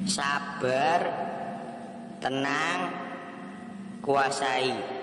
sabar, tenang, kuasai.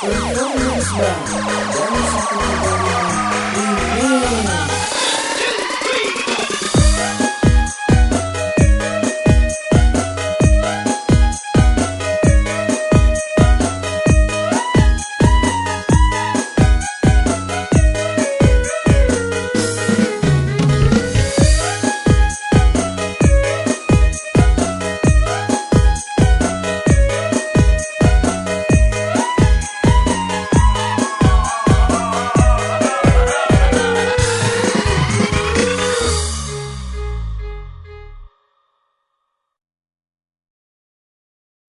Don't miss me. Don't.